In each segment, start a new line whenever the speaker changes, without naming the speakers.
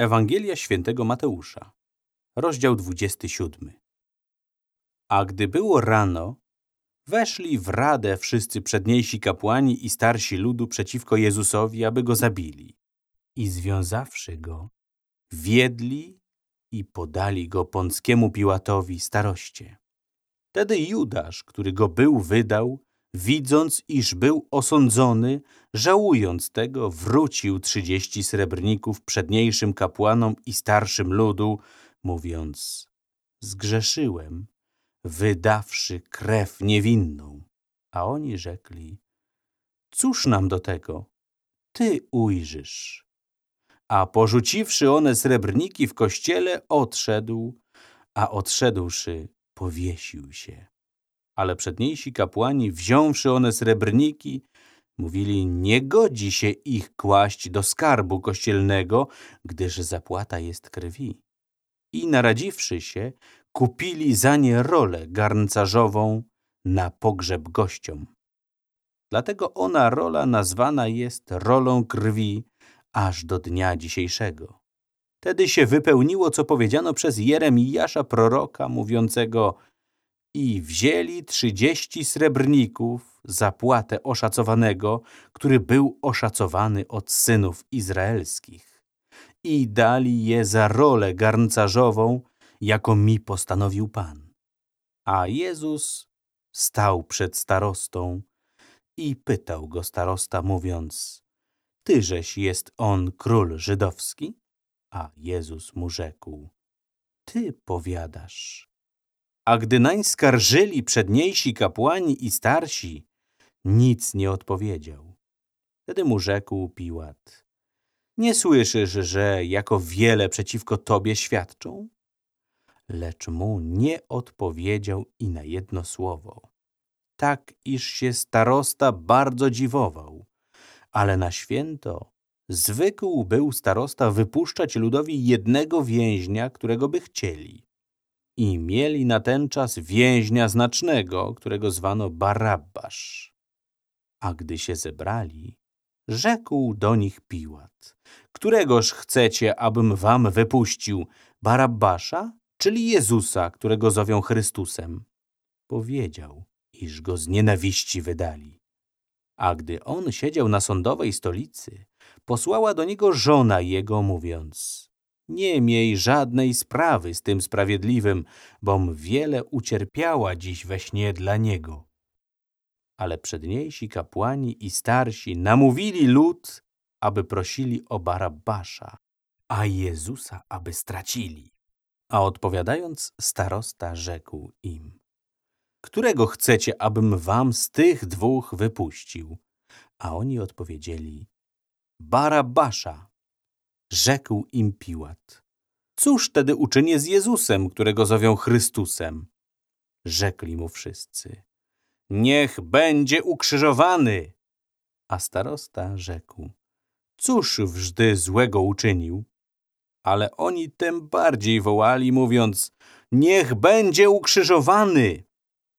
Ewangelia świętego Mateusza, rozdział 27. A gdy było rano, weszli w radę wszyscy przedniejsi kapłani i starsi ludu przeciwko Jezusowi, aby go zabili. I związawszy go, wiedli i podali go Pąckiemu Piłatowi staroście. Wtedy Judasz, który go był wydał, widząc, iż był osądzony, żałując tego, wrócił trzydzieści srebrników przedniejszym kapłanom i starszym ludu, mówiąc, zgrzeszyłem, wydawszy krew niewinną. A oni rzekli, cóż nam do tego? Ty ujrzysz. A porzuciwszy one srebrniki w kościele, odszedł, a odszedłszy, powiesił się. Ale przedniejsi kapłani, wziąwszy one srebrniki, mówili, nie godzi się ich kłaść do skarbu kościelnego, gdyż zapłata jest krwi. I naradziwszy się, kupili za nie rolę garncarzową na pogrzeb gościom. Dlatego ona rola nazwana jest rolą krwi aż do dnia dzisiejszego. Wtedy się wypełniło, co powiedziano przez Jeremiasza proroka, mówiącego i wzięli trzydzieści srebrników zapłatę oszacowanego, który był oszacowany od synów izraelskich. I dali je za rolę garncarzową, jako mi postanowił Pan. A Jezus stał przed starostą i pytał go starosta, mówiąc, Tyżeś jest on król żydowski? A Jezus mu rzekł, Ty powiadasz. A gdy nań skarżyli przedniejsi kapłani i starsi, nic nie odpowiedział. Wtedy mu rzekł Piłat, nie słyszysz, że jako wiele przeciwko tobie świadczą? Lecz mu nie odpowiedział i na jedno słowo. Tak, iż się starosta bardzo dziwował, ale na święto zwykł był starosta wypuszczać ludowi jednego więźnia, którego by chcieli. I mieli na ten czas więźnia znacznego, którego zwano Barabbasz. A gdy się zebrali, rzekł do nich Piłat, któregoż chcecie, abym wam wypuścił, Barabbasza, czyli Jezusa, którego zowią Chrystusem? Powiedział, iż go z nienawiści wydali. A gdy on siedział na sądowej stolicy, posłała do niego żona jego, mówiąc nie miej żadnej sprawy z tym sprawiedliwym, bom wiele ucierpiała dziś we śnie dla niego. Ale przedniejsi kapłani i starsi namówili lud, aby prosili o Barabbasza, a Jezusa, aby stracili. A odpowiadając, starosta rzekł im, którego chcecie, abym wam z tych dwóch wypuścił? A oni odpowiedzieli, Barabbasza. Rzekł im Piłat. Cóż tedy uczynię z Jezusem, którego zowią Chrystusem? Rzekli mu wszyscy. Niech będzie ukrzyżowany. A starosta rzekł. Cóż wżdy złego uczynił? Ale oni tym bardziej wołali, mówiąc, niech będzie ukrzyżowany.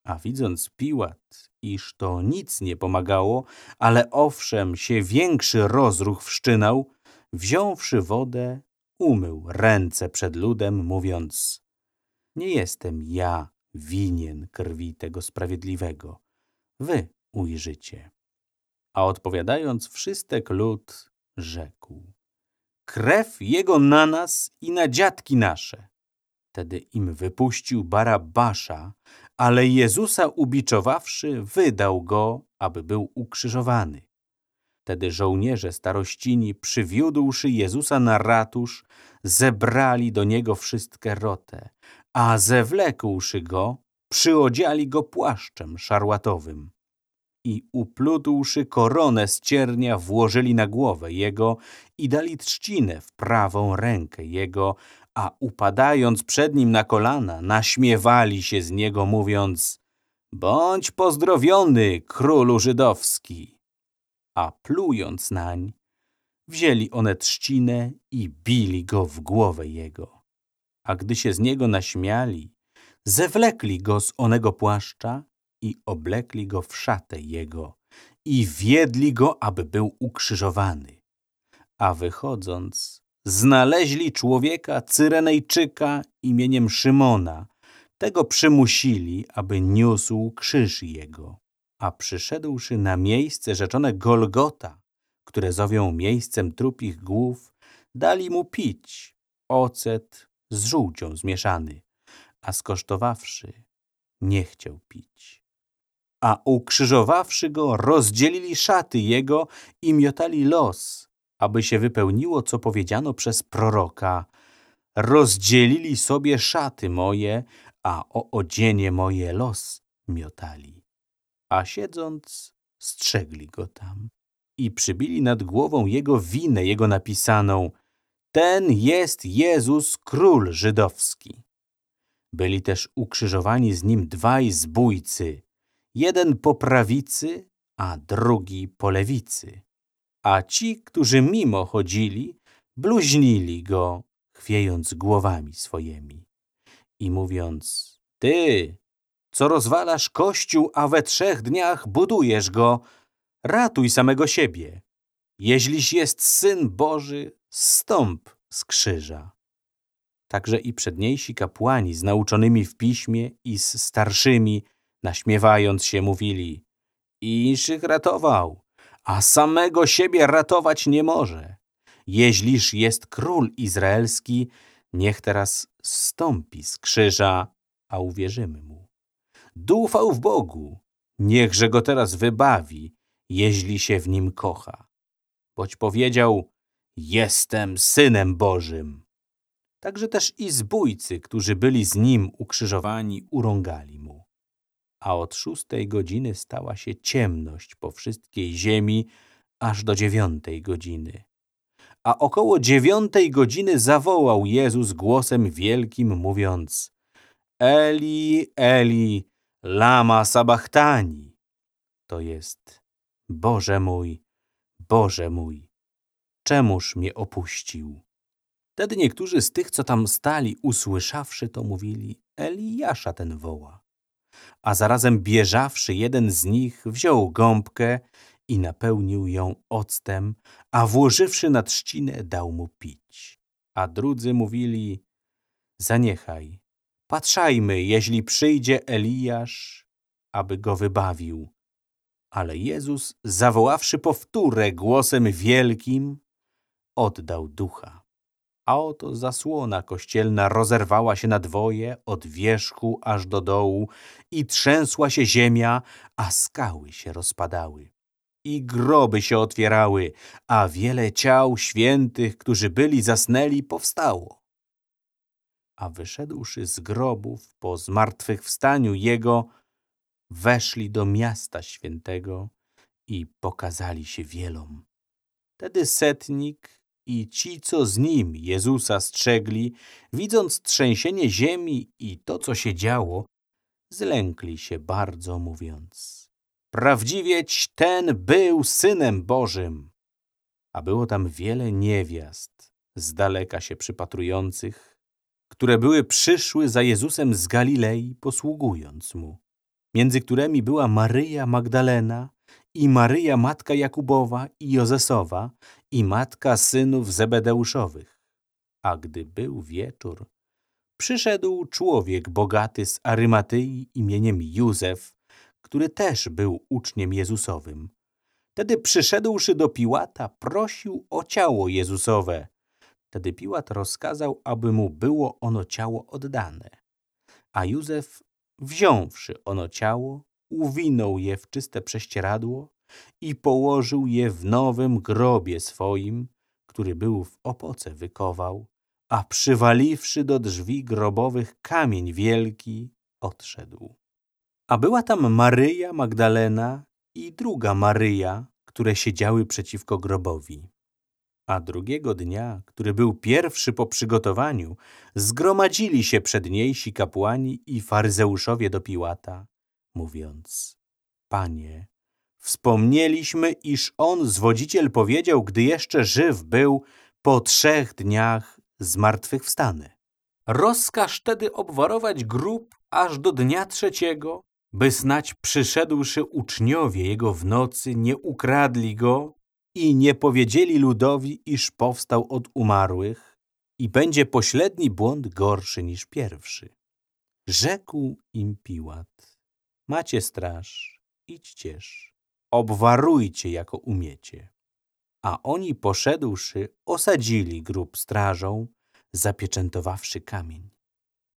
A widząc Piłat, iż to nic nie pomagało, ale owszem się większy rozruch wszczynał, wziąwszy wodę, umył ręce przed ludem, mówiąc Nie jestem ja winien krwi tego sprawiedliwego, wy ujrzycie. A odpowiadając wszystek lud, rzekł Krew jego na nas i na dziadki nasze. Wtedy im wypuścił Barabasza, ale Jezusa ubiczowawszy, wydał go, aby był ukrzyżowany. Wtedy żołnierze starościni, przywiódłszy Jezusa na ratusz, zebrali do niego wszystkie rotę, a zewlekłszy go, przyodziali go płaszczem szarłatowym. I uplutłszy koronę z ciernia, włożyli na głowę jego i dali trzcinę w prawą rękę jego, a upadając przed nim na kolana, naśmiewali się z niego, mówiąc Bądź pozdrowiony, królu żydowski! A plując nań, wzięli one trzcinę i bili go w głowę jego. A gdy się z niego naśmiali, zewlekli go z onego płaszcza i oblekli go w szatę jego i wiedli go, aby był ukrzyżowany. A wychodząc, znaleźli człowieka Cyrenejczyka imieniem Szymona. Tego przymusili, aby niósł krzyż jego. A przyszedłszy na miejsce rzeczone Golgota, które zowią miejscem trupich głów, dali mu pić ocet z żółcią zmieszany, a skosztowawszy, nie chciał pić. A ukrzyżowawszy go, rozdzielili szaty jego i miotali los, aby się wypełniło, co powiedziano przez proroka. Rozdzielili sobie szaty moje, a o odzienie moje los miotali. A siedząc, strzegli go tam i przybili nad głową jego winę jego napisaną Ten jest Jezus, król żydowski. Byli też ukrzyżowani z nim dwaj zbójcy, jeden po prawicy, a drugi po lewicy. A ci, którzy mimo chodzili, bluźnili go, chwiejąc głowami swoimi i mówiąc, ty, co rozwalasz kościół, a we trzech dniach budujesz go, ratuj samego siebie. Jeźliś jest Syn Boży, stąp z krzyża. Także i przedniejsi kapłani z nauczonymi w piśmie i z starszymi, naśmiewając się, mówili Inszych ratował, a samego siebie ratować nie może. Jeźliż jest król izraelski, niech teraz stąpi z krzyża, a uwierzymy mu. Dufał w Bogu, niechże go teraz wybawi, jeśli się w nim kocha. Boć powiedział, jestem Synem Bożym. Także też i zbójcy, którzy byli z nim ukrzyżowani, urągali mu. A od szóstej godziny stała się ciemność po wszystkiej ziemi, aż do dziewiątej godziny. A około dziewiątej godziny zawołał Jezus głosem wielkim, mówiąc Eli, Eli, lama sabachtani. To jest Boże mój, Boże mój, czemuż mnie opuścił? Wtedy niektórzy z tych, co tam stali, usłyszawszy to, mówili Eliasza ten woła. A zarazem bieżawszy jeden z nich, wziął gąbkę i napełnił ją octem, a włożywszy na trzcinę, dał mu pić. A drudzy mówili, zaniechaj, patrzajmy, jeśli przyjdzie Eliasz, aby go wybawił. Ale Jezus, zawoławszy powtórę głosem wielkim, oddał ducha. A oto zasłona kościelna rozerwała się na dwoje, od wierzchu aż do dołu, i trzęsła się ziemia, a skały się rozpadały i groby się otwierały, a wiele ciał świętych, którzy byli zasnęli, powstało. A wyszedłszy z grobów po zmartwychwstaniu Jego, weszli do miasta świętego i pokazali się wielom. Wtedy setnik i ci, co z nim Jezusa strzegli, widząc trzęsienie ziemi i to, co się działo, zlękli się bardzo, mówiąc Prawdziwieć ten był Synem Bożym. A było tam wiele niewiast, z daleka się przypatrujących, które były przyszły za Jezusem z Galilei, posługując Mu, między którymi była Maryja Magdalena i Maryja matka Jakubowa i Jozesowa i matka synów Zebedeuszowych. A gdy był wieczór, przyszedł człowiek bogaty z Arymatyi imieniem Józef, który też był uczniem Jezusowym. Wtedy przyszedłszy do Piłata, prosił o ciało Jezusowe. Wtedy Piłat rozkazał, aby mu było ono ciało oddane. A Józef, wziąwszy ono ciało, uwinął je w czyste prześcieradło i położył je w nowym grobie swoim, który był w opoce wykował, a przywaliwszy do drzwi grobowych kamień wielki, odszedł. A była tam Maryja Magdalena i druga Maryja, które siedziały przeciwko grobowi. A drugiego dnia, który był pierwszy po przygotowaniu, zgromadzili się przedniejsi kapłani i faryzeuszowie do Piłata, mówiąc, Panie, wspomnieliśmy, iż on, zwodziciel, powiedział, gdy jeszcze żyw był, po trzech dniach zmartwychwstanę. Rozkaż tedy obwarować grób aż do dnia trzeciego, by snać przyszedłszy uczniowie jego w nocy nie ukradli go i nie powiedzieli ludowi, iż powstał od umarłych i będzie pośredni błąd gorszy niż pierwszy. Rzekł im Piłat, macie straż, idźcież, obwarujcie jako umiecie. A oni poszedłszy, osadzili grób strażą, zapieczętowawszy kamień.